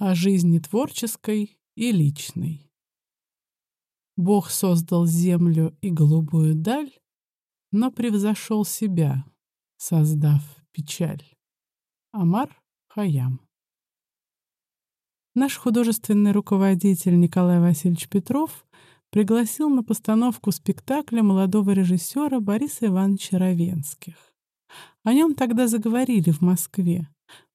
о жизни творческой и личной. Бог создал землю и голубую даль, но превзошел себя, создав печаль. Амар Хаям Наш художественный руководитель Николай Васильевич Петров пригласил на постановку спектакля молодого режиссера Бориса Ивановича Равенских. О нем тогда заговорили в Москве.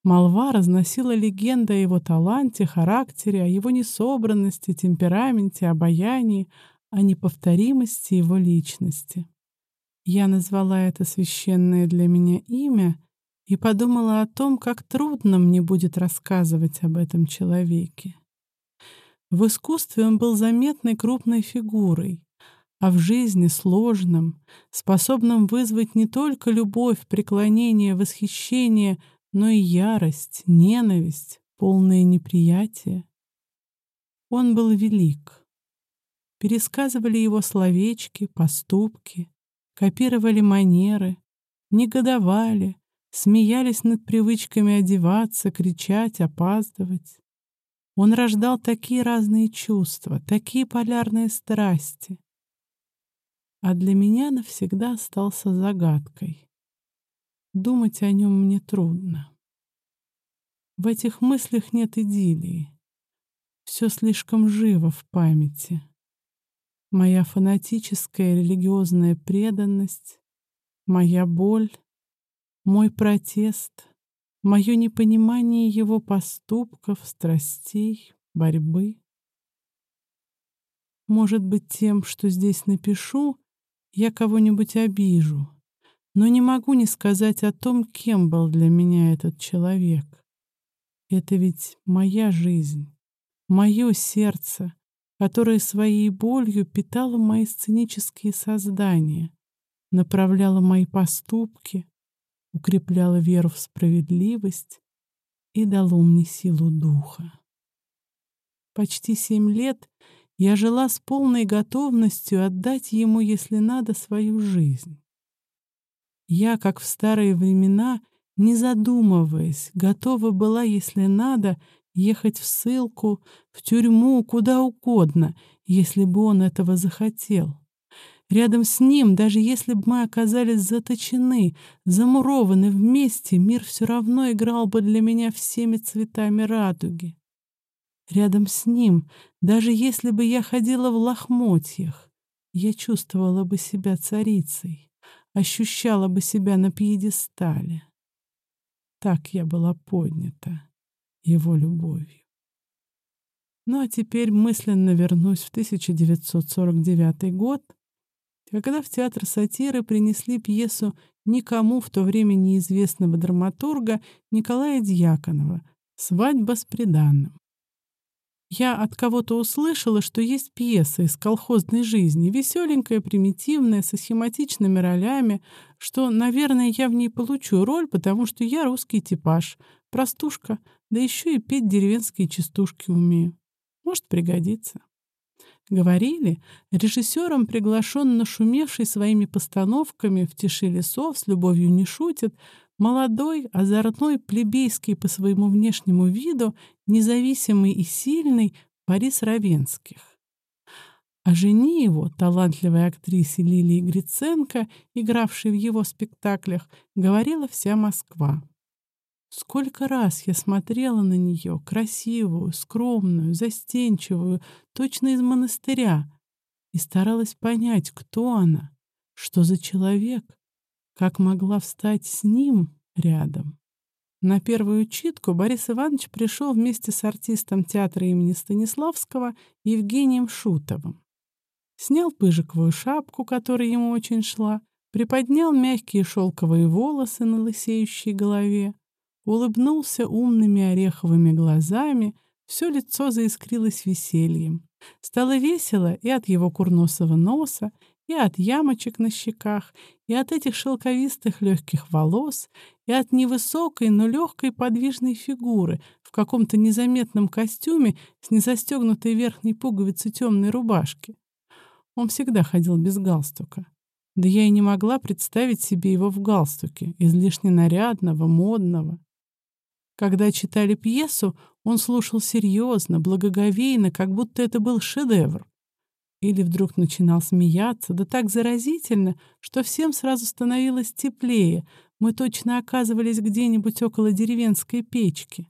Молва разносила легенды о его таланте, характере, о его несобранности, темпераменте, обаянии, о неповторимости его личности. Я назвала это священное для меня имя и подумала о том, как трудно мне будет рассказывать об этом человеке. В искусстве он был заметной крупной фигурой, а в жизни сложным, способным вызвать не только любовь, преклонение, восхищение, но и ярость, ненависть, полное неприятие. Он был велик. Пересказывали его словечки, поступки, копировали манеры, негодовали, смеялись над привычками одеваться, кричать, опаздывать. Он рождал такие разные чувства, такие полярные страсти. А для меня навсегда остался загадкой. Думать о нем мне трудно. В этих мыслях нет идиллии. Все слишком живо в памяти. Моя фанатическая религиозная преданность, моя боль, мой протест, мое непонимание его поступков, страстей, борьбы. Может быть, тем, что здесь напишу, я кого-нибудь обижу, но не могу не сказать о том, кем был для меня этот человек. Это ведь моя жизнь, мое сердце, которое своей болью питало мои сценические создания, направляло мои поступки, укрепляло веру в справедливость и дало мне силу духа. Почти семь лет я жила с полной готовностью отдать ему, если надо, свою жизнь. Я, как в старые времена, не задумываясь, готова была, если надо, ехать в ссылку, в тюрьму, куда угодно, если бы он этого захотел. Рядом с ним, даже если бы мы оказались заточены, замурованы вместе, мир все равно играл бы для меня всеми цветами радуги. Рядом с ним, даже если бы я ходила в лохмотьях, я чувствовала бы себя царицей, ощущала бы себя на пьедестале. Так я была поднята его любовью. Ну а теперь мысленно вернусь в 1949 год, когда в театр сатиры принесли пьесу никому в то время неизвестного драматурга Николая Дьяконова «Свадьба с приданным». Я от кого-то услышала, что есть пьеса из колхозной жизни, веселенькая, примитивная, со схематичными ролями, что, наверное, я в ней получу роль, потому что я русский типаж, простушка, да еще и петь деревенские частушки умею. Может пригодится. Говорили, режиссером приглашен нашумевший своими постановками в тиши лесов с любовью не шутит, молодой, озорной, плебейский по своему внешнему виду, независимый и сильный Борис Равенских. О жене его, талантливой актрисе Лилии Гриценко, игравшей в его спектаклях, говорила вся Москва. Сколько раз я смотрела на нее, красивую, скромную, застенчивую, точно из монастыря, и старалась понять, кто она, что за человек, как могла встать с ним рядом. На первую читку Борис Иванович пришел вместе с артистом театра имени Станиславского Евгением Шутовым. Снял пыжиковую шапку, которая ему очень шла, приподнял мягкие шелковые волосы на лысеющей голове, улыбнулся умными ореховыми глазами, все лицо заискрилось весельем. Стало весело и от его курносого носа, и от ямочек на щеках, и от этих шелковистых легких волос, и от невысокой, но легкой подвижной фигуры в каком-то незаметном костюме с незастегнутой верхней пуговицей темной рубашки. Он всегда ходил без галстука. Да я и не могла представить себе его в галстуке, излишне нарядного, модного. Когда читали пьесу, он слушал серьезно, благоговейно, как будто это был шедевр. Или вдруг начинал смеяться, да так заразительно, что всем сразу становилось теплее. Мы точно оказывались где-нибудь около деревенской печки.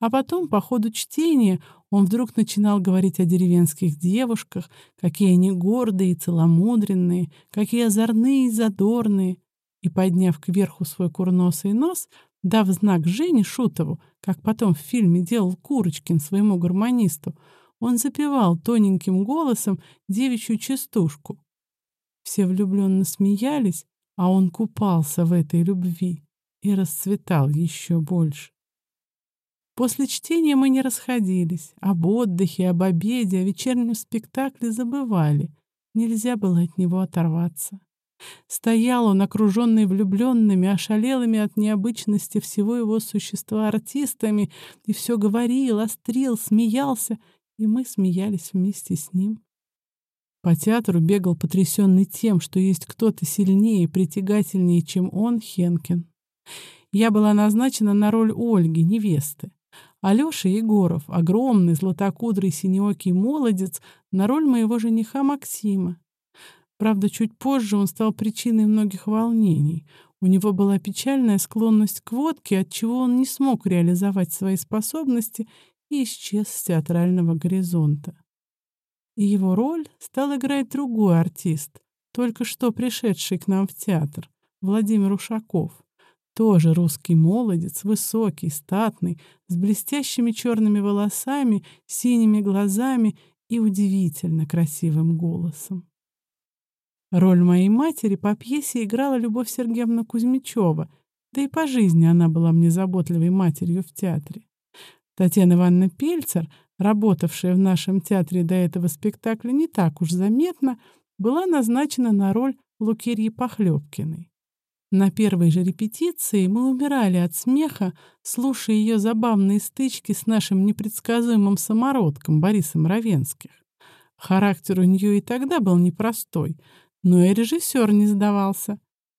А потом, по ходу чтения, он вдруг начинал говорить о деревенских девушках, какие они гордые и целомудренные, какие озорные и задорные. И, подняв кверху свой курносый нос, дав знак Жене Шутову, как потом в фильме делал Курочкин своему гармонисту, он запевал тоненьким голосом девичью частушку. Все влюбленно смеялись, а он купался в этой любви и расцветал еще больше. После чтения мы не расходились. Об отдыхе, об обеде, о вечернем спектакле забывали. Нельзя было от него оторваться. Стоял он, окруженный влюбленными, ошалелыми от необычности всего его существа артистами, и все говорил, острил, смеялся, и мы смеялись вместе с ним. По театру бегал потрясенный тем, что есть кто-то сильнее и притягательнее, чем он, Хенкин. Я была назначена на роль Ольги, невесты. Алёша Егоров, огромный, златокудрый, синеокий молодец, на роль моего жениха Максима. Правда, чуть позже он стал причиной многих волнений. У него была печальная склонность к водке, отчего он не смог реализовать свои способности и исчез с театрального горизонта. И его роль стал играть другой артист, только что пришедший к нам в театр, Владимир Ушаков. Тоже русский молодец, высокий, статный, с блестящими черными волосами, синими глазами и удивительно красивым голосом. Роль моей матери по пьесе играла Любовь Сергеевна Кузьмичева, да и по жизни она была мне заботливой матерью в театре. Татьяна Ивановна Пельцер, работавшая в нашем театре до этого спектакля не так уж заметно, была назначена на роль Лукерьи Похлебкиной. На первой же репетиции мы умирали от смеха, слушая ее забавные стычки с нашим непредсказуемым самородком Борисом Равенских. Характер у нее и тогда был непростой, но и режиссер не сдавался.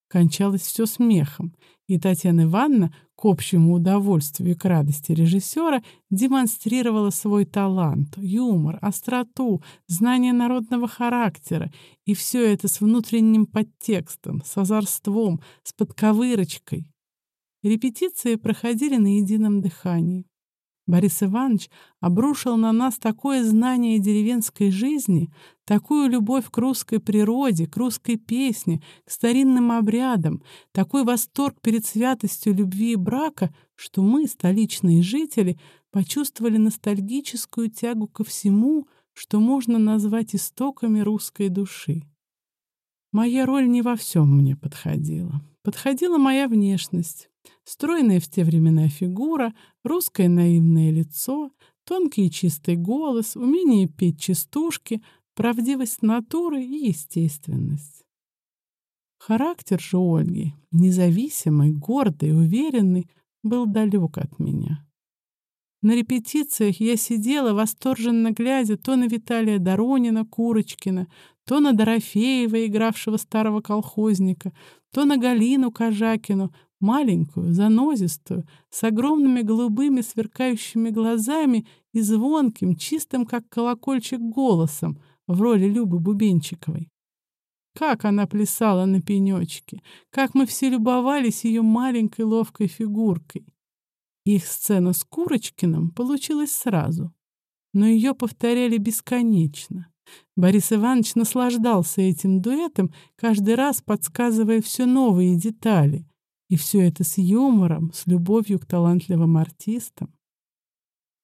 Кончалось все смехом, и Татьяна Ивановна, к общему удовольствию и к радости режиссера, демонстрировала свой талант, юмор, остроту, знание народного характера, и все это с внутренним подтекстом, с озорством, с подковырочкой. Репетиции проходили на едином дыхании. Борис Иванович обрушил на нас такое знание деревенской жизни, такую любовь к русской природе, к русской песне, к старинным обрядам, такой восторг перед святостью любви и брака, что мы, столичные жители, почувствовали ностальгическую тягу ко всему, что можно назвать истоками русской души. Моя роль не во всем мне подходила. Подходила моя внешность. Стройная в те времена фигура, русское наивное лицо, тонкий и чистый голос, умение петь частушки, правдивость натуры и естественность. Характер же Ольги, независимый, гордый, уверенный, был далек от меня. На репетициях я сидела, восторженно глядя то на Виталия Доронина, Курочкина, то на Дорофеева, игравшего старого колхозника, то на Галину Кожакину, маленькую, занозистую, с огромными голубыми сверкающими глазами и звонким, чистым, как колокольчик, голосом в роли Любы Бубенчиковой. Как она плясала на пенечке, как мы все любовались ее маленькой ловкой фигуркой. Их сцена с Курочкиным получилась сразу, но ее повторяли бесконечно. Борис Иванович наслаждался этим дуэтом, каждый раз подсказывая все новые детали. И все это с юмором, с любовью к талантливым артистам.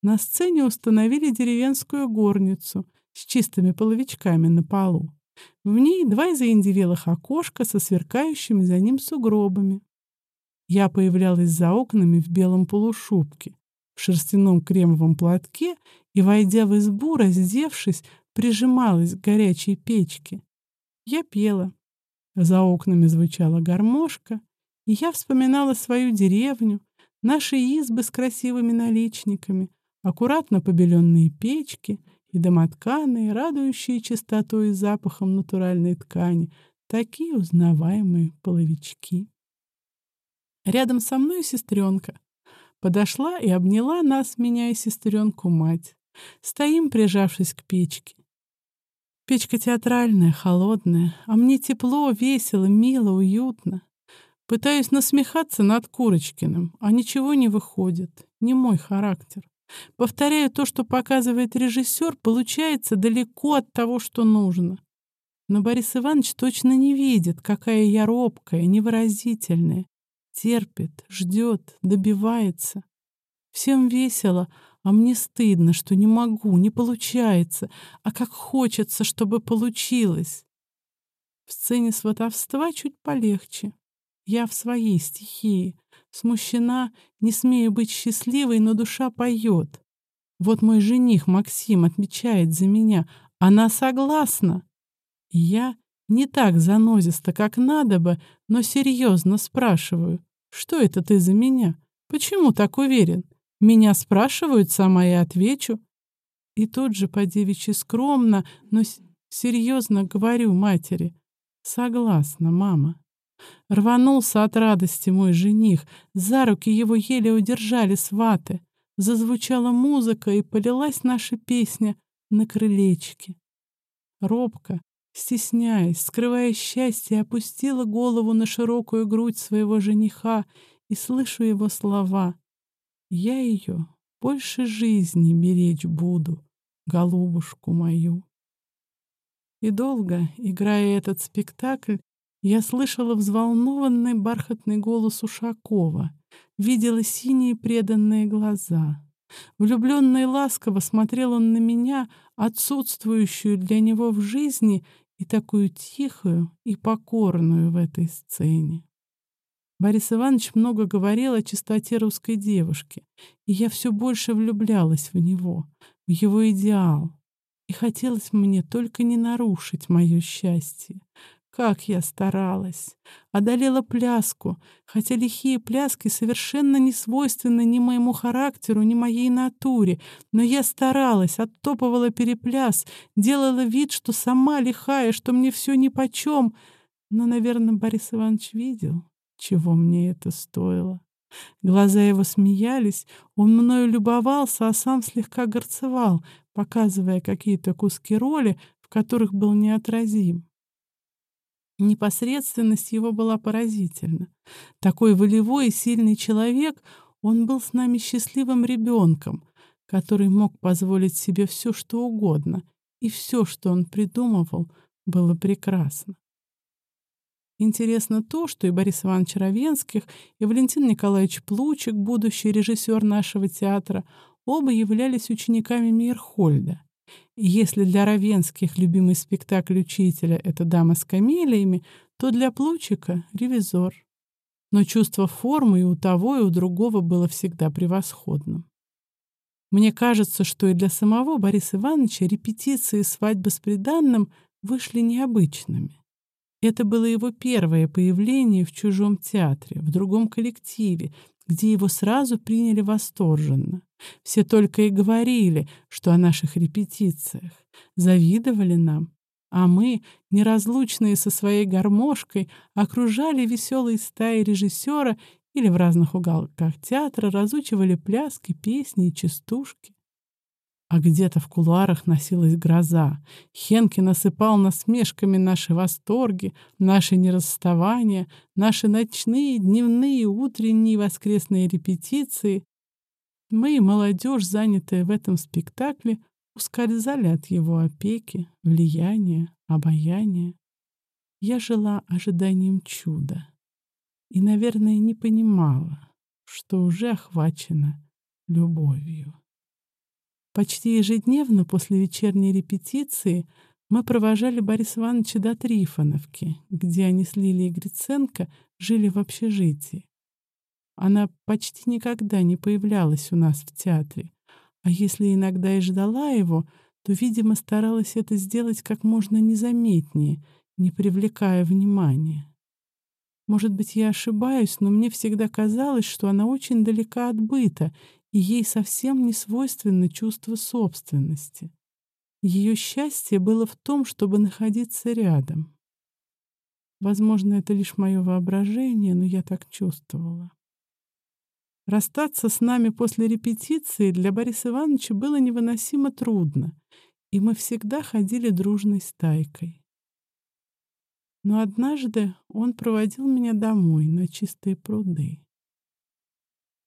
На сцене установили деревенскую горницу с чистыми половичками на полу. В ней два заиндевелых окошка со сверкающими за ним сугробами. Я появлялась за окнами в белом полушубке, в шерстяном кремовом платке и, войдя в избу, раздевшись, прижималась к горячей печке. Я пела. За окнами звучала гармошка, и я вспоминала свою деревню, наши избы с красивыми наличниками, аккуратно побеленные печки и домотканые, радующие чистотой и запахом натуральной ткани, такие узнаваемые половички. Рядом со мной сестренка. подошла и обняла нас, меня и сестренку мать. Стоим, прижавшись к печке. Печка театральная, холодная, а мне тепло, весело, мило, уютно. Пытаюсь насмехаться над Курочкиным, а ничего не выходит. Не мой характер. Повторяю то, что показывает режиссер, получается далеко от того, что нужно. Но Борис Иванович точно не видит, какая я робкая, невыразительная. Терпит, ждет, добивается. Всем весело, а мне стыдно, что не могу, не получается, а как хочется, чтобы получилось. В сцене сватовства чуть полегче. Я в своей стихии. Смущена, не смею быть счастливой, но душа поет. Вот мой жених Максим отмечает за меня. Она согласна. Я не так занозисто, как надо бы, но серьезно спрашиваю. Что это ты за меня? Почему так уверен? Меня спрашивают, сама я отвечу. И тут же по девичьи скромно, но серьезно говорю матери. Согласна, мама. Рванулся от радости мой жених. За руки его еле удержали сваты. Зазвучала музыка, и полилась наша песня на крылечке. Робко, стесняясь, скрывая счастье, опустила голову на широкую грудь своего жениха и слышу его слова. Я ее больше жизни беречь буду, голубушку мою. И долго, играя этот спектакль, я слышала взволнованный бархатный голос Ушакова, видела синие преданные глаза. Влюбленно и ласково смотрел он на меня, отсутствующую для него в жизни и такую тихую и покорную в этой сцене. Борис Иванович много говорил о чистоте русской девушки, и я все больше влюблялась в него, в его идеал. И хотелось мне только не нарушить мое счастье, как я старалась! Одолела пляску, хотя лихие пляски совершенно не свойственны ни моему характеру, ни моей натуре. Но я старалась, оттопывала перепляс, делала вид, что сама лихая, что мне все нипочем. Но, наверное, Борис Иванович видел, чего мне это стоило. Глаза его смеялись, он мною любовался, а сам слегка горцевал, показывая какие-то куски роли, в которых был неотразим. Непосредственность его была поразительна. Такой волевой и сильный человек, он был с нами счастливым ребенком, который мог позволить себе все, что угодно, и все, что он придумывал, было прекрасно. Интересно то, что и Борис Иванович Равенских, и Валентин Николаевич Плучик, будущий режиссер нашего театра, оба являлись учениками Мейерхольда. Если для Равенских любимый спектакль учителя — это «Дама с камелиями», то для Плучика — «Ревизор». Но чувство формы и у того, и у другого было всегда превосходным. Мне кажется, что и для самого Бориса Ивановича репетиции свадьбы с приданным вышли необычными. Это было его первое появление в чужом театре, в другом коллективе, где его сразу приняли восторженно. Все только и говорили, что о наших репетициях, завидовали нам, а мы, неразлучные со своей гармошкой, окружали веселые стаи режиссера или в разных уголках театра разучивали пляски, песни и частушки. А где-то в кулуарах носилась гроза. Хенки насыпал насмешками наши восторги, наши нерасставания, наши ночные, дневные, утренние, воскресные репетиции. Мы, молодежь, занятая в этом спектакле, ускользали от его опеки, влияния, обаяния. Я жила ожиданием чуда и, наверное, не понимала, что уже охвачена любовью. Почти ежедневно после вечерней репетиции мы провожали Бориса Ивановича до Трифоновки, где они с Лилией Гриценко жили в общежитии. Она почти никогда не появлялась у нас в театре, а если иногда и ждала его, то, видимо, старалась это сделать как можно незаметнее, не привлекая внимания. Может быть, я ошибаюсь, но мне всегда казалось, что она очень далека от быта и ей совсем не свойственно чувство собственности. Ее счастье было в том, чтобы находиться рядом. Возможно, это лишь мое воображение, но я так чувствовала. Расстаться с нами после репетиции для Бориса Ивановича было невыносимо трудно, и мы всегда ходили дружной стайкой. Но однажды он проводил меня домой на чистые пруды.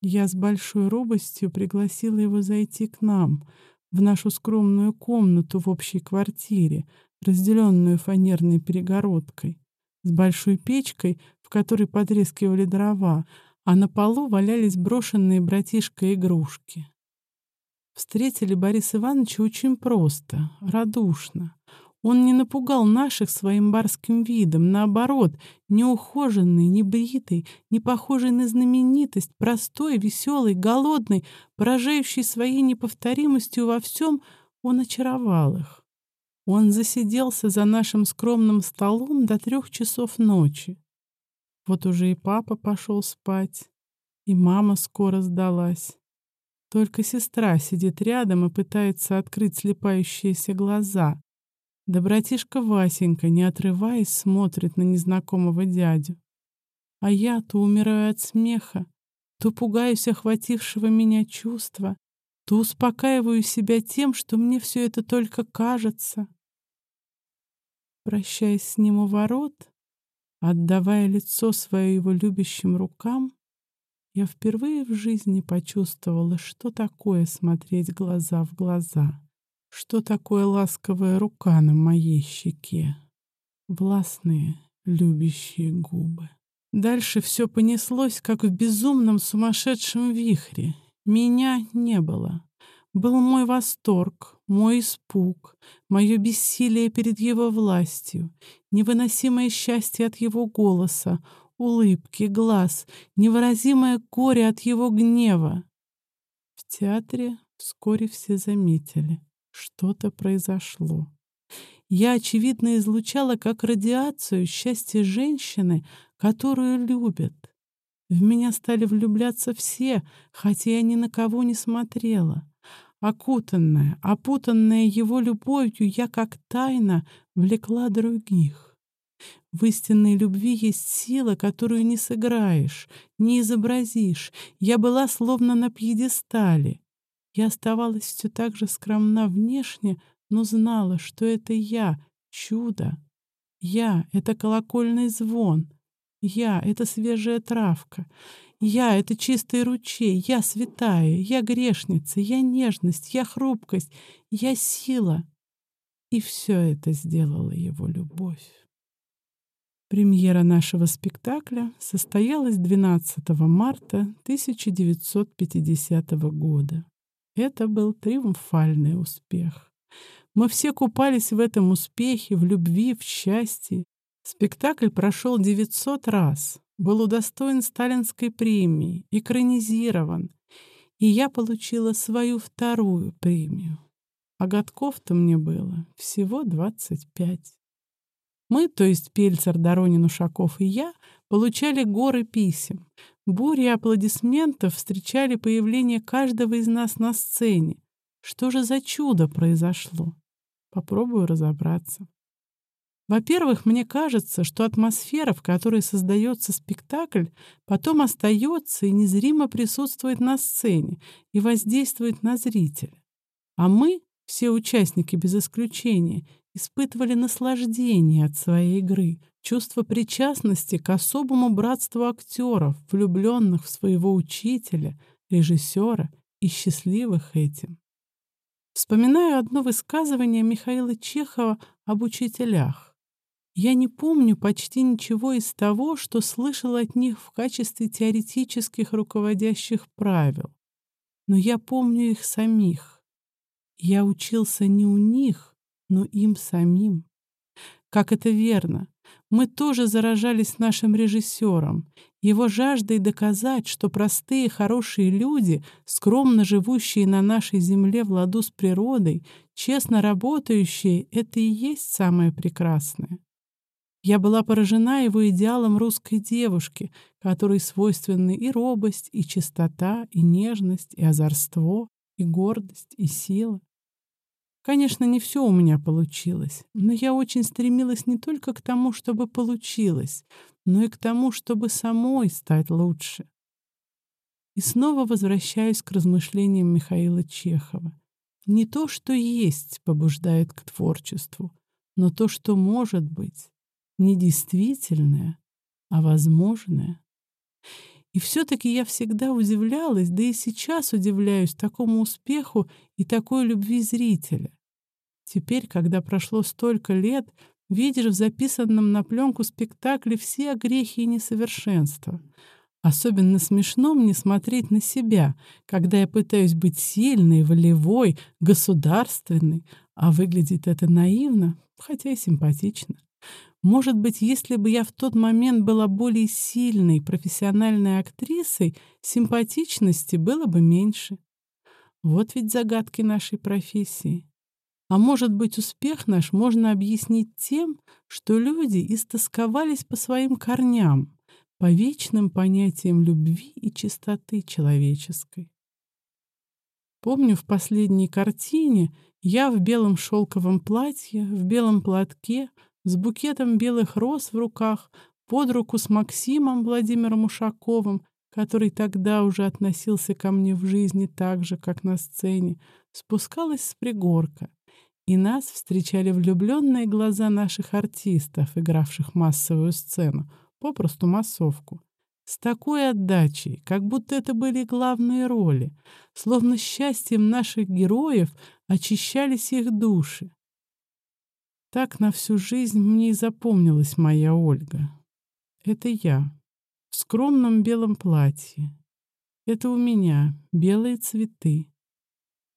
Я с большой робостью пригласила его зайти к нам, в нашу скромную комнату в общей квартире, разделенную фанерной перегородкой, с большой печкой, в которой потрескивали дрова, а на полу валялись брошенные братишкой игрушки. Встретили Бориса Ивановича очень просто, радушно. Он не напугал наших своим барским видом, наоборот, неухоженный, небритый, не похожий на знаменитость, простой, веселый, голодный, поражающий своей неповторимостью во всем, он очаровал их. Он засиделся за нашим скромным столом до трех часов ночи. Вот уже и папа пошел спать, и мама скоро сдалась. Только сестра сидит рядом и пытается открыть слепающиеся глаза. Да братишка Васенька, не отрываясь, смотрит на незнакомого дядю. А я то умираю от смеха, то пугаюсь охватившего меня чувства, то успокаиваю себя тем, что мне все это только кажется. Прощаясь с ним у ворот, отдавая лицо свое его любящим рукам, я впервые в жизни почувствовала, что такое смотреть глаза в глаза. Что такое ласковая рука на моей щеке? Властные, любящие губы. Дальше все понеслось, как в безумном сумасшедшем вихре. Меня не было. Был мой восторг, мой испуг, мое бессилие перед его властью, невыносимое счастье от его голоса, улыбки, глаз, невыразимое горе от его гнева. В театре вскоре все заметили. Что-то произошло. Я, очевидно, излучала как радиацию счастье женщины, которую любят. В меня стали влюбляться все, хотя я ни на кого не смотрела. Окутанная, опутанная его любовью, я как тайна влекла других. В истинной любви есть сила, которую не сыграешь, не изобразишь. Я была словно на пьедестале. Я оставалась все так же скромна внешне, но знала, что это я, чудо. Я — это колокольный звон. Я — это свежая травка. Я — это чистый ручей. Я святая. Я грешница. Я нежность. Я хрупкость. Я сила. И все это сделала его любовь. Премьера нашего спектакля состоялась 12 марта 1950 года. Это был триумфальный успех. Мы все купались в этом успехе, в любви, в счастье. Спектакль прошел 900 раз, был удостоен сталинской премии, экранизирован, и я получила свою вторую премию. А годков-то мне было всего 25. Мы, то есть Пельцер, Доронин, Ушаков и я, получали горы писем. Бури аплодисментов встречали появление каждого из нас на сцене. Что же за чудо произошло? Попробую разобраться. Во-первых, мне кажется, что атмосфера, в которой создается спектакль, потом остается и незримо присутствует на сцене и воздействует на зрителя. А мы, все участники без исключения, испытывали наслаждение от своей игры, чувство причастности к особому братству актеров, влюбленных в своего учителя, режиссера и счастливых этим. Вспоминаю одно высказывание Михаила Чехова об учителях. Я не помню почти ничего из того, что слышал от них в качестве теоретических руководящих правил, но я помню их самих. Я учился не у них, но им самим. Как это верно! Мы тоже заражались нашим режиссером, его жаждой доказать, что простые хорошие люди, скромно живущие на нашей земле в ладу с природой, честно работающие — это и есть самое прекрасное. Я была поражена его идеалом русской девушки, которой свойственны и робость, и чистота, и нежность, и озорство, и гордость, и сила. Конечно, не все у меня получилось, но я очень стремилась не только к тому, чтобы получилось, но и к тому, чтобы самой стать лучше. и снова возвращаюсь к размышлениям Михаила Чехова. Не то, что есть, побуждает к творчеству, но то, что может быть, не действительное, а возможное. И все-таки я всегда удивлялась, да и сейчас удивляюсь такому успеху и такой любви зрителя. Теперь, когда прошло столько лет, видишь в записанном на пленку спектакле все грехи и несовершенства. Особенно смешно мне смотреть на себя, когда я пытаюсь быть сильной, волевой, государственной, а выглядит это наивно, хотя и симпатично. Может быть, если бы я в тот момент была более сильной профессиональной актрисой, симпатичности было бы меньше. Вот ведь загадки нашей профессии. А может быть, успех наш можно объяснить тем, что люди истосковались по своим корням, по вечным понятиям любви и чистоты человеческой. Помню, в последней картине я в белом шелковом платье, в белом платке, с букетом белых роз в руках, под руку с Максимом Владимиром Ушаковым, который тогда уже относился ко мне в жизни так же, как на сцене, спускалась с пригорка и нас встречали влюбленные глаза наших артистов, игравших массовую сцену, попросту массовку. С такой отдачей, как будто это были главные роли, словно счастьем наших героев очищались их души. Так на всю жизнь мне и запомнилась моя Ольга. Это я, в скромном белом платье. Это у меня белые цветы.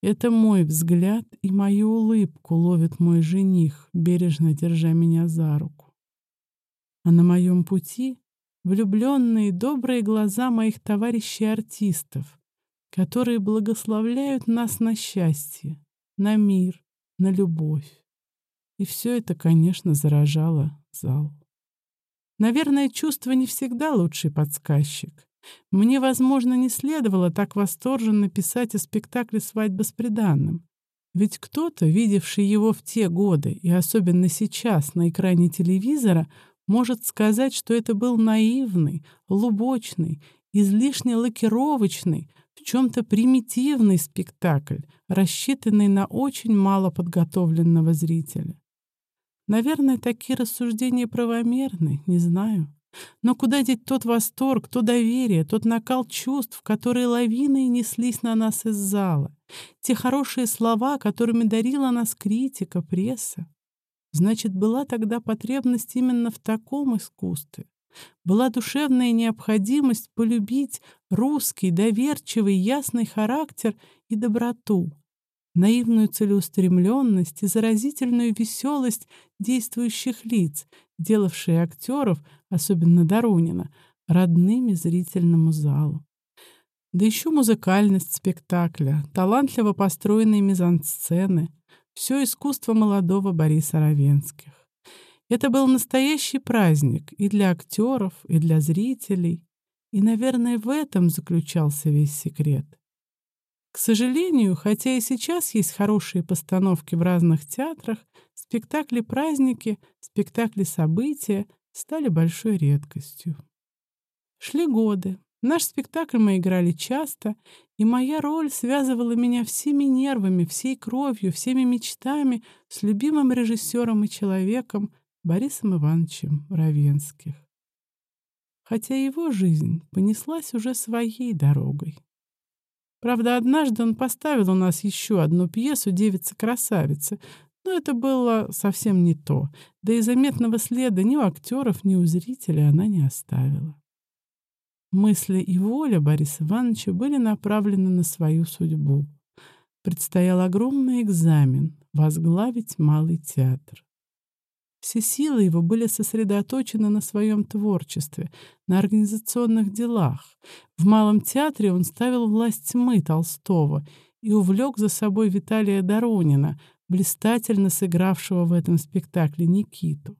Это мой взгляд и мою улыбку ловит мой жених, бережно держа меня за руку. А на моем пути влюбленные добрые глаза моих товарищей-артистов, которые благословляют нас на счастье, на мир, на любовь. И все это, конечно, заражало зал. Наверное, чувство не всегда лучший подсказчик. Мне, возможно, не следовало так восторженно писать о спектакле «Свадьба с приданным». Ведь кто-то, видевший его в те годы, и особенно сейчас на экране телевизора, может сказать, что это был наивный, лубочный, излишне лакировочный, в чем-то примитивный спектакль, рассчитанный на очень мало подготовленного зрителя. Наверное, такие рассуждения правомерны, не знаю. Но куда деть тот восторг, то доверие, тот накал чувств, которые лавиной неслись на нас из зала, те хорошие слова, которыми дарила нас критика, пресса? Значит, была тогда потребность именно в таком искусстве. Была душевная необходимость полюбить русский, доверчивый, ясный характер и доброту, наивную целеустремленность и заразительную веселость действующих лиц, делавшие актеров, особенно Доронина, родными зрительному залу. Да еще музыкальность спектакля, талантливо построенные мизансцены, все искусство молодого Бориса Равенских. Это был настоящий праздник и для актеров, и для зрителей, и, наверное, в этом заключался весь секрет. К сожалению, хотя и сейчас есть хорошие постановки в разных театрах, спектакли-праздники, спектакли-события стали большой редкостью. Шли годы. Наш спектакль мы играли часто, и моя роль связывала меня всеми нервами, всей кровью, всеми мечтами с любимым режиссером и человеком Борисом Ивановичем Равенских. Хотя его жизнь понеслась уже своей дорогой. Правда, однажды он поставил у нас еще одну пьесу «Девица-красавица», но это было совсем не то, да и заметного следа ни у актеров, ни у зрителей она не оставила. Мысли и воля Бориса Ивановича были направлены на свою судьбу. Предстоял огромный экзамен — возглавить Малый театр. Все силы его были сосредоточены на своем творчестве, на организационных делах. В Малом театре он ставил власть тьмы Толстого и увлек за собой Виталия Доронина, блистательно сыгравшего в этом спектакле Никиту.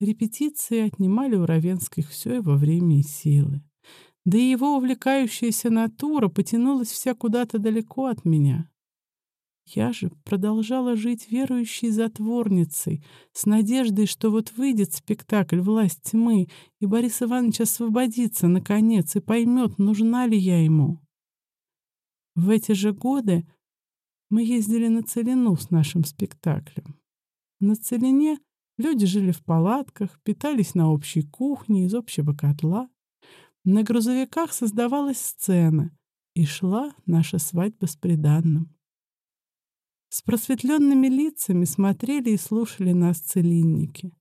Репетиции отнимали у Равенских все его время и силы. Да и его увлекающаяся натура потянулась вся куда-то далеко от меня. Я же продолжала жить верующей затворницей, с надеждой, что вот выйдет спектакль «Власть тьмы», и Борис Иванович освободится, наконец, и поймет, нужна ли я ему. В эти же годы мы ездили на Целину с нашим спектаклем. На Целине люди жили в палатках, питались на общей кухне из общего котла. На грузовиках создавалась сцена, и шла наша свадьба с приданным. С просветленными лицами смотрели и слушали нас целинники.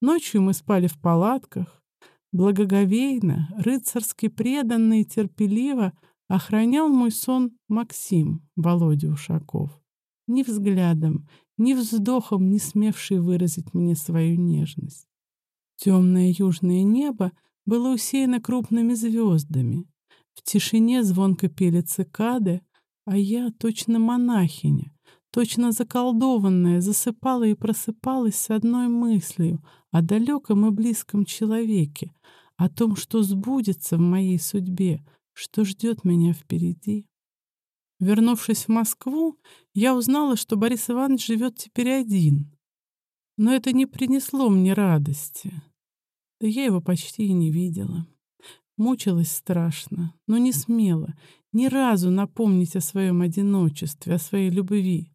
Ночью мы спали в палатках. Благоговейно, рыцарски преданно и терпеливо охранял мой сон Максим, Володя Ушаков. Ни взглядом, ни вздохом не смевший выразить мне свою нежность. Темное южное небо было усеяно крупными звездами. В тишине звонко пели цикады, а я точно монахиня, точно заколдованная, засыпала и просыпалась с одной мыслью о далеком и близком человеке, о том, что сбудется в моей судьбе, что ждет меня впереди. Вернувшись в Москву, я узнала, что Борис Иванович живет теперь один. Но это не принесло мне радости. Да я его почти и не видела. Мучилась страшно, но не смела ни разу напомнить о своем одиночестве, о своей любви.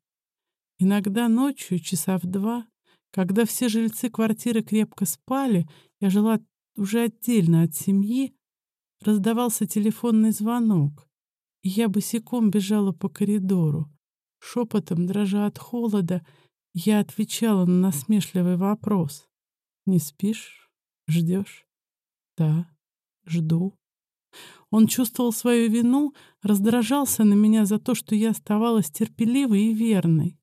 Иногда ночью, часа в два, когда все жильцы квартиры крепко спали, я жила уже отдельно от семьи, раздавался телефонный звонок, и я босиком бежала по коридору. Шепотом, дрожа от холода, я отвечала на насмешливый вопрос. «Не спишь? Ждешь?» «Да, жду». Он чувствовал свою вину, раздражался на меня за то, что я оставалась терпеливой и верной.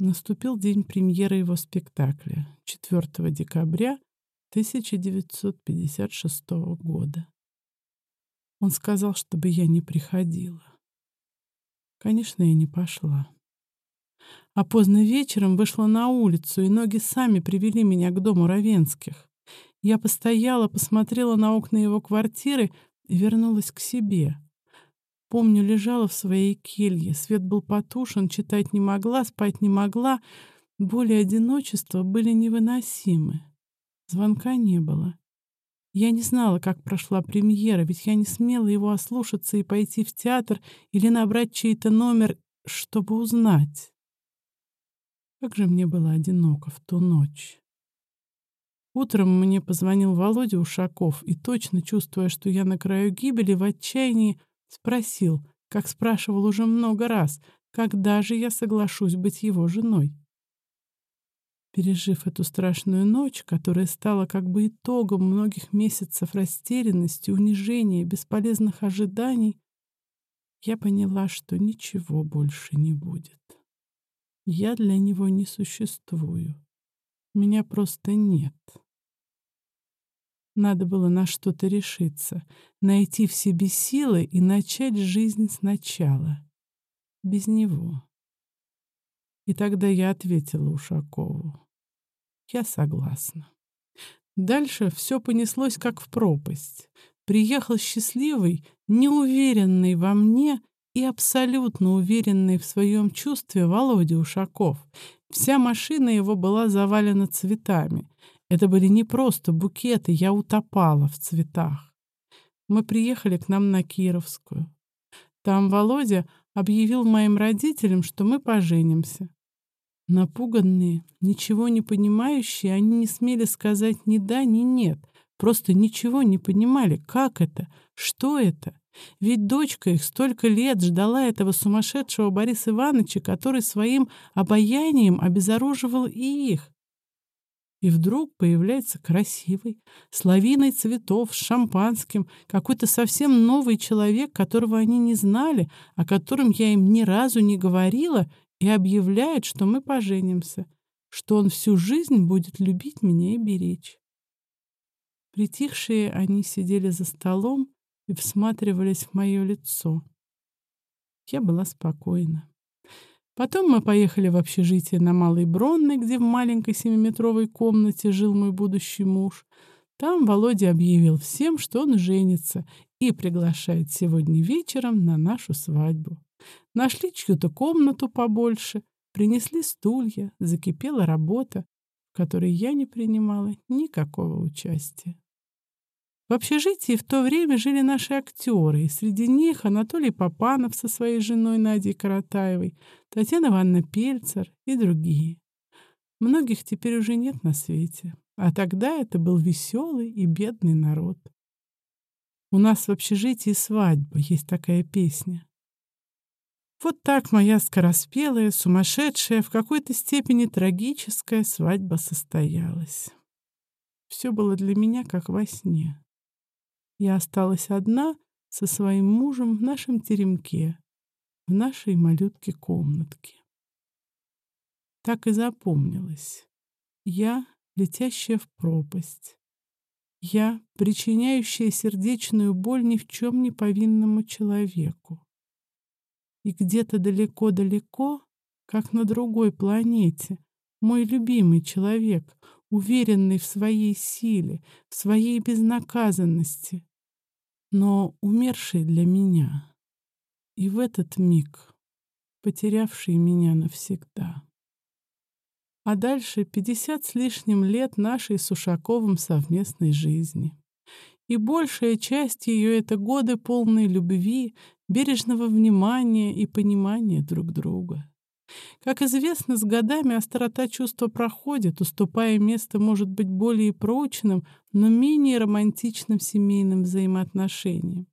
Наступил день премьеры его спектакля 4 декабря 1956 года. Он сказал, чтобы я не приходила. Конечно, я не пошла. А поздно вечером вышла на улицу, и ноги сами привели меня к дому Равенских. Я постояла, посмотрела на окна его квартиры и вернулась к себе. Помню, лежала в своей келье. Свет был потушен, читать не могла, спать не могла. Боли и одиночество были невыносимы. Звонка не было. Я не знала, как прошла премьера, ведь я не смела его ослушаться и пойти в театр или набрать чей-то номер, чтобы узнать. Как же мне было одиноко в ту ночь. Утром мне позвонил Володя Ушаков, и, точно чувствуя, что я на краю гибели, в отчаянии Спросил, как спрашивал уже много раз, когда же я соглашусь быть его женой. Пережив эту страшную ночь, которая стала как бы итогом многих месяцев растерянности, унижения, бесполезных ожиданий, я поняла, что ничего больше не будет. Я для него не существую. Меня просто нет. Надо было на что-то решиться, найти в себе силы и начать жизнь сначала. Без него. И тогда я ответила Ушакову. Я согласна. Дальше все понеслось как в пропасть. Приехал счастливый, неуверенный во мне и абсолютно уверенный в своем чувстве Володя Ушаков. Вся машина его была завалена цветами. Это были не просто букеты, я утопала в цветах. Мы приехали к нам на Кировскую. Там Володя объявил моим родителям, что мы поженимся. Напуганные, ничего не понимающие, они не смели сказать ни да, ни нет. Просто ничего не понимали, как это, что это. Ведь дочка их столько лет ждала этого сумасшедшего Бориса Ивановича, который своим обаянием обезоруживал и их. И вдруг появляется красивый, с лавиной цветов, с шампанским, какой-то совсем новый человек, которого они не знали, о котором я им ни разу не говорила, и объявляет, что мы поженимся, что он всю жизнь будет любить меня и беречь. Притихшие они сидели за столом и всматривались в мое лицо. Я была спокойна. Потом мы поехали в общежитие на Малой Бронной, где в маленькой семиметровой комнате жил мой будущий муж. Там Володя объявил всем, что он женится и приглашает сегодня вечером на нашу свадьбу. Нашли чью-то комнату побольше, принесли стулья, закипела работа, в которой я не принимала никакого участия. В общежитии в то время жили наши актеры, и среди них Анатолий Попанов со своей женой Надей Каратаевой, Татьяна Ивановна Пельцер и другие. Многих теперь уже нет на свете, а тогда это был веселый и бедный народ. У нас в общежитии свадьба, есть такая песня. Вот так моя скороспелая, сумасшедшая, в какой-то степени трагическая свадьба состоялась. Все было для меня как во сне. Я осталась одна со своим мужем в нашем теремке, в нашей малютке-комнатке. Так и запомнилось. Я, летящая в пропасть. Я, причиняющая сердечную боль ни в чем не повинному человеку. И где-то далеко-далеко, как на другой планете, мой любимый человек, уверенный в своей силе, в своей безнаказанности, но умерший для меня. И в этот миг потерявший меня навсегда. А дальше пятьдесят с лишним лет нашей с Ушаковым совместной жизни. И большая часть ее — это годы полной любви, бережного внимания и понимания друг друга. Как известно, с годами острота чувства проходит, уступая место, может быть, более прочным, но менее романтичным семейным взаимоотношениям.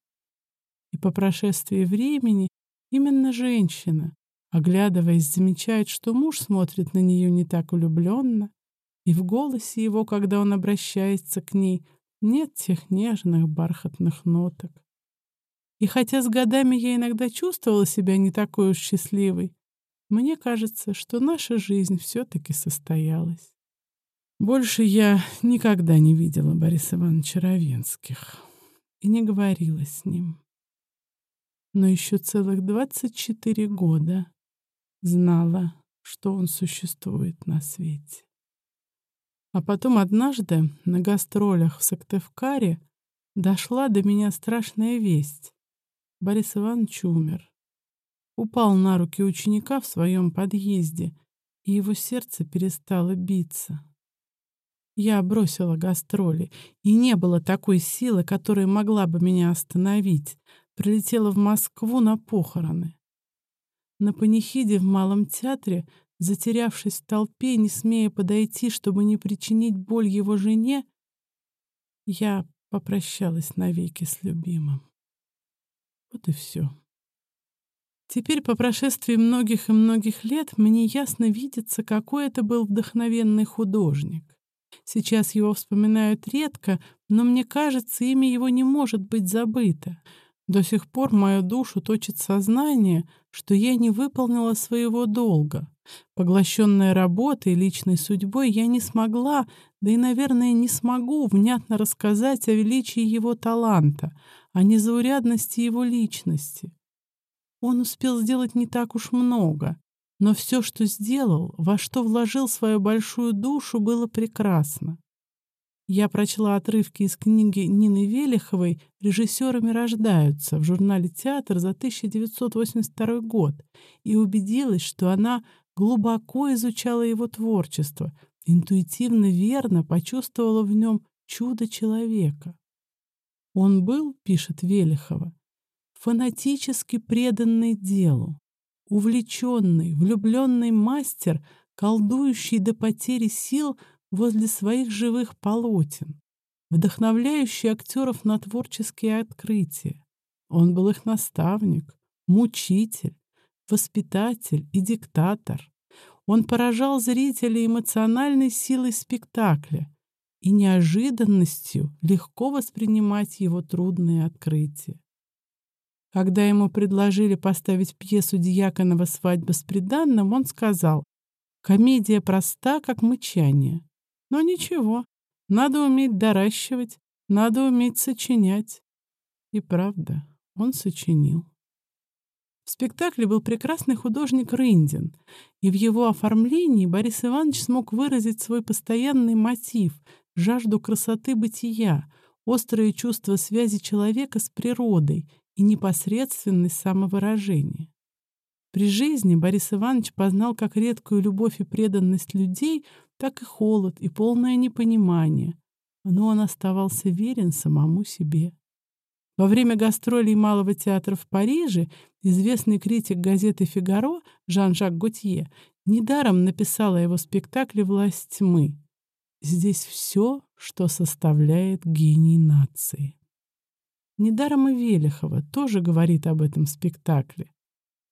И по прошествии времени именно женщина, оглядываясь, замечает, что муж смотрит на нее не так влюбленно, и в голосе его, когда он обращается к ней, нет тех нежных бархатных ноток. И хотя с годами я иногда чувствовала себя не такой уж счастливой, мне кажется, что наша жизнь все-таки состоялась. Больше я никогда не видела Бориса Ивановича Равенских и не говорила с ним. Но еще целых 24 года знала, что он существует на свете. А потом однажды на гастролях в Сыктывкаре дошла до меня страшная весть. Борис Иванович умер упал на руки ученика в своем подъезде, и его сердце перестало биться. Я бросила гастроли, и не было такой силы, которая могла бы меня остановить. Прилетела в Москву на похороны. На панихиде в Малом театре, затерявшись в толпе, не смея подойти, чтобы не причинить боль его жене, я попрощалась навеки с любимым. Вот и все. Теперь, по прошествии многих и многих лет, мне ясно видится, какой это был вдохновенный художник. Сейчас его вспоминают редко, но мне кажется, имя его не может быть забыто. До сих пор мою душу точит сознание, что я не выполнила своего долга. Поглощенная работой и личной судьбой, я не смогла, да и, наверное, не смогу внятно рассказать о величии его таланта, о незаурядности его личности. Он успел сделать не так уж много, но все, что сделал, во что вложил свою большую душу, было прекрасно. Я прочла отрывки из книги Нины Велиховой «Режиссерами рождаются» в журнале «Театр» за 1982 год и убедилась, что она глубоко изучала его творчество, интуитивно верно почувствовала в нем чудо человека. Он был, пишет Велихова, фанатически преданный делу, увлеченный, влюбленный мастер, колдующий до потери сил возле своих живых полотен, вдохновляющий актеров на творческие открытия. Он был их наставник, мучитель, воспитатель и диктатор. Он поражал зрителей эмоциональной силой спектакля и неожиданностью легко воспринимать его трудные открытия. Когда ему предложили поставить пьесу Дьяконова «Свадьба с приданным», он сказал, «Комедия проста, как мычание. Но ничего, надо уметь доращивать, надо уметь сочинять». И правда, он сочинил. В спектакле был прекрасный художник Рындин, и в его оформлении Борис Иванович смог выразить свой постоянный мотив — жажду красоты бытия, острое чувство связи человека с природой — и непосредственность самовыражения. При жизни Борис Иванович познал как редкую любовь и преданность людей, так и холод и полное непонимание. Но он оставался верен самому себе. Во время гастролей Малого театра в Париже известный критик газеты «Фигаро» Жан-Жак Готье недаром написал о его спектакле «Власть тьмы». Здесь все, что составляет гений нации. Недаром и Велихова тоже говорит об этом спектакле.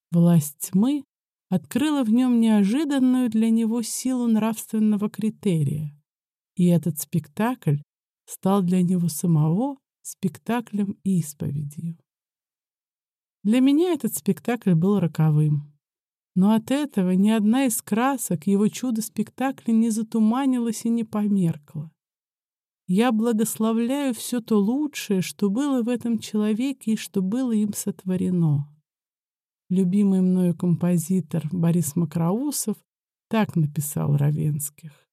Власть тьмы открыла в нем неожиданную для него силу нравственного критерия. И этот спектакль стал для него самого спектаклем-исповедью. Для меня этот спектакль был роковым. Но от этого ни одна из красок его чудо-спектакля не затуманилась и не померкла. Я благословляю все то лучшее, что было в этом человеке и что было им сотворено. Любимый мною композитор Борис Макроусов так написал Равенских.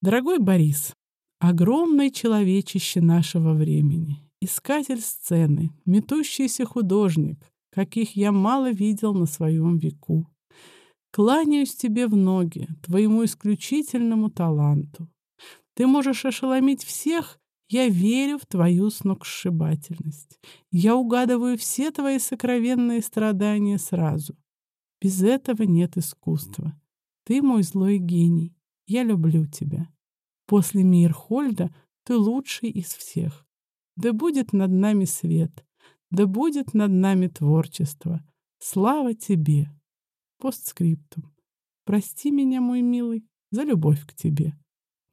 Дорогой Борис, огромное человечище нашего времени, искатель сцены, метущийся художник, каких я мало видел на своем веку. Кланяюсь тебе в ноги, твоему исключительному таланту. Ты можешь ошеломить всех я верю в твою сногсшибательность. Я угадываю все твои сокровенные страдания сразу. Без этого нет искусства. Ты мой злой гений. Я люблю тебя. После Мирхольда ты лучший из всех. Да будет над нами свет. Да будет над нами творчество. Слава тебе. Постскриптум. Прости меня, мой милый, за любовь к тебе.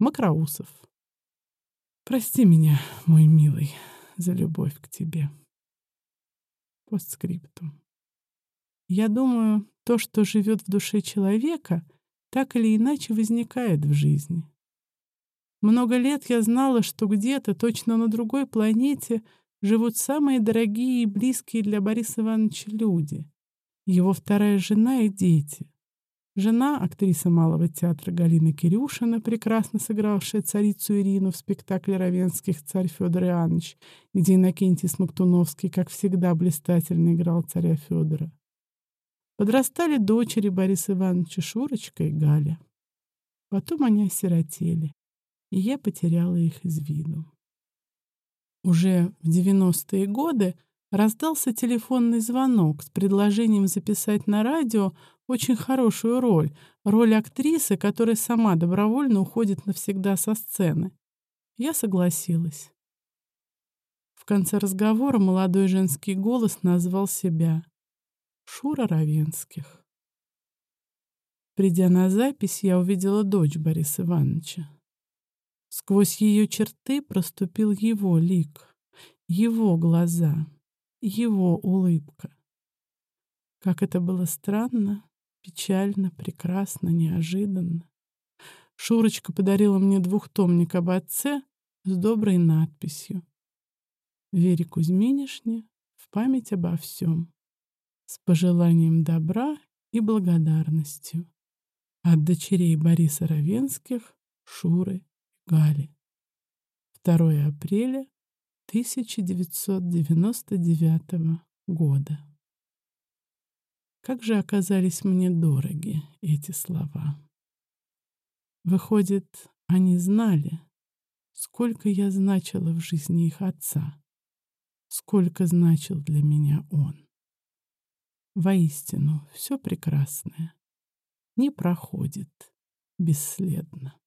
Макроусов. Прости меня, мой милый, за любовь к тебе. Постскриптум. Я думаю, то, что живет в душе человека, так или иначе возникает в жизни. Много лет я знала, что где-то, точно на другой планете, живут самые дорогие и близкие для Бориса Ивановича люди. Его вторая жена и дети. Жена, актриса Малого театра Галина Кирюшина, прекрасно сыгравшая царицу Ирину в спектакле Равенских «Царь Федор Иоаннович», где Иннокентий Смоктуновский, как всегда, блистательно играл царя Федора. Подрастали дочери Бориса Ивановича Шурочка и Галя. Потом они осиротели, и я потеряла их из виду. Уже в 90-е годы раздался телефонный звонок с предложением записать на радио очень хорошую роль, роль актрисы, которая сама добровольно уходит навсегда со сцены. Я согласилась. В конце разговора молодой женский голос назвал себя Шура Равенских. Придя на запись, я увидела дочь Бориса Ивановича. Сквозь ее черты проступил его лик, его глаза, его улыбка. Как это было странно, Печально, прекрасно, неожиданно. Шурочка подарила мне двухтомник об отце с доброй надписью. Вере Кузьминишне в память обо всем. С пожеланием добра и благодарностью. От дочерей Бориса Равенских, Шуры Гали. 2 апреля 1999 года. Как же оказались мне дороги эти слова. Выходит, они знали, сколько я значила в жизни их отца, сколько значил для меня он. Воистину, все прекрасное не проходит бесследно.